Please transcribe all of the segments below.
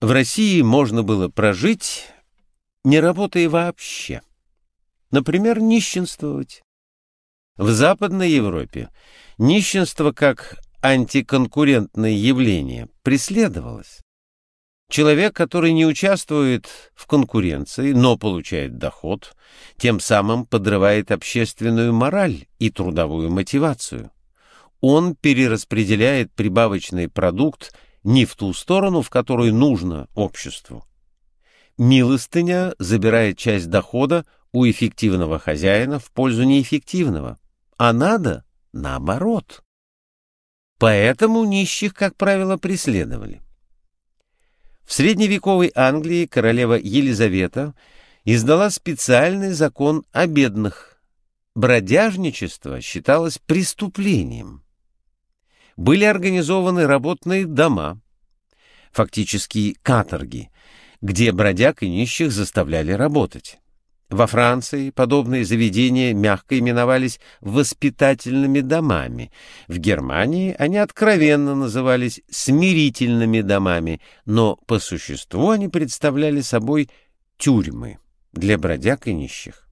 В России можно было прожить, не работая вообще. Например, нищенствовать. В Западной Европе нищенство как антиконкурентное явление преследовалось. Человек, который не участвует в конкуренции, но получает доход, тем самым подрывает общественную мораль и трудовую мотивацию. Он перераспределяет прибавочный продукт не в ту сторону, в которую нужно обществу. Милостыня забирает часть дохода у эффективного хозяина в пользу неэффективного, а надо наоборот. Поэтому нищих, как правило, преследовали. В средневековой Англии королева Елизавета издала специальный закон о бедных. Бродяжничество считалось преступлением были организованы работные дома, фактически каторги, где бродяг и нищих заставляли работать. Во Франции подобные заведения мягко именовались воспитательными домами. В Германии они откровенно назывались смирительными домами, но по существу они представляли собой тюрьмы для бродяг и нищих.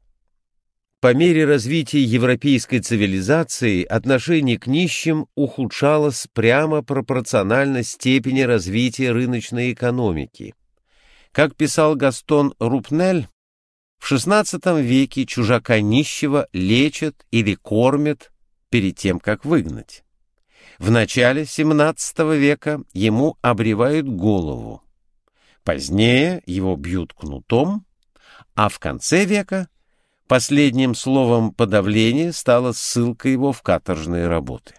По мере развития европейской цивилизации отношение к нищим ухудшалось прямо пропорционально степени развития рыночной экономики. Как писал Гастон Рупнель, в XVI веке чужака нищего лечат или кормят перед тем, как выгнать. В начале XVII века ему обревают голову. Позднее его бьют кнутом, а в конце века Последним словом подавления стала ссылка его в каторжные работы.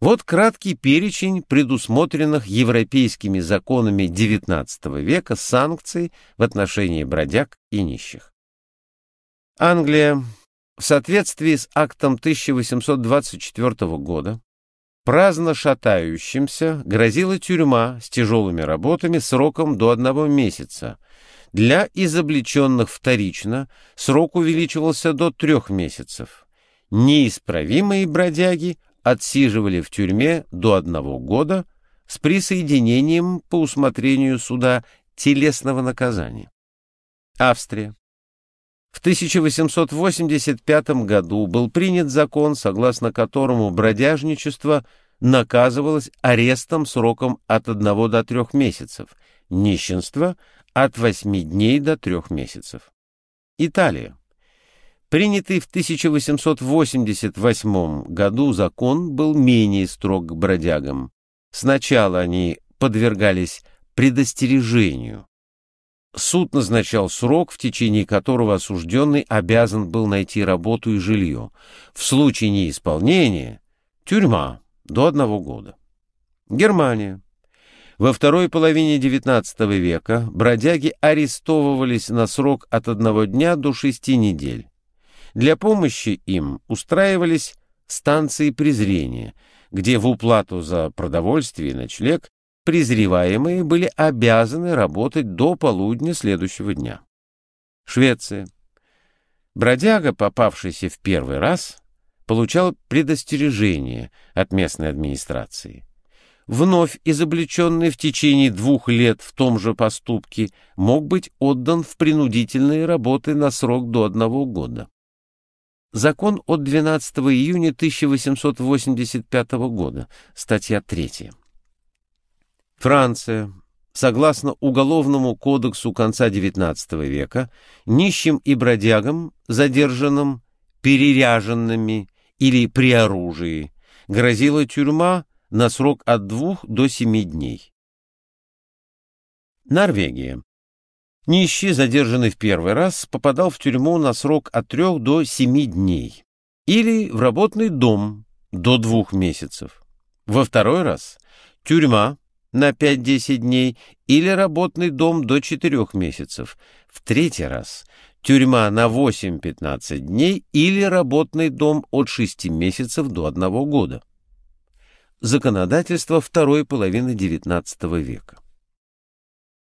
Вот краткий перечень предусмотренных европейскими законами XIX века санкций в отношении бродяг и нищих. Англия в соответствии с актом 1824 года праздно шатающимся грозила тюрьма с тяжелыми работами сроком до одного месяца – для изобличенных вторично срок увеличивался до трех месяцев. Неисправимые бродяги отсиживали в тюрьме до одного года с присоединением по усмотрению суда телесного наказания. Австрия. В 1885 году был принят закон, согласно которому бродяжничество наказывалось арестом сроком от одного до трех месяцев, нищенство от 8 дней до 3 месяцев. Италия. Принятый в 1888 году закон был менее строг к бродягам. Сначала они подвергались предостережению. Суд назначал срок, в течение которого осужденный обязан был найти работу и жилье. В случае неисполнения – тюрьма до одного года. Германия. Во второй половине XIX века бродяги арестовывались на срок от одного дня до шести недель. Для помощи им устраивались станции презрения, где в уплату за продовольствие и ночлег презреваемые были обязаны работать до полудня следующего дня. Швеция. Бродяга, попавшийся в первый раз, получал предостережение от местной администрации вновь изобличенный в течение двух лет в том же поступке, мог быть отдан в принудительные работы на срок до одного года. Закон от 12 июня 1885 года, статья 3. Франция. Согласно Уголовному кодексу конца XIX века, нищим и бродягам, задержанным, переряженными или при оружии, грозила тюрьма на срок от двух до семи дней. Норвегия. Нищий, задержанный в первый раз, попадал в тюрьму на срок от трех до семи дней или в работный дом до двух месяцев. Во второй раз – тюрьма на 5-10 дней или работный дом до 4 месяцев. В третий раз – тюрьма на 8-15 дней или работный дом от 6 месяцев до 1 года законодательство второй половины XIX века.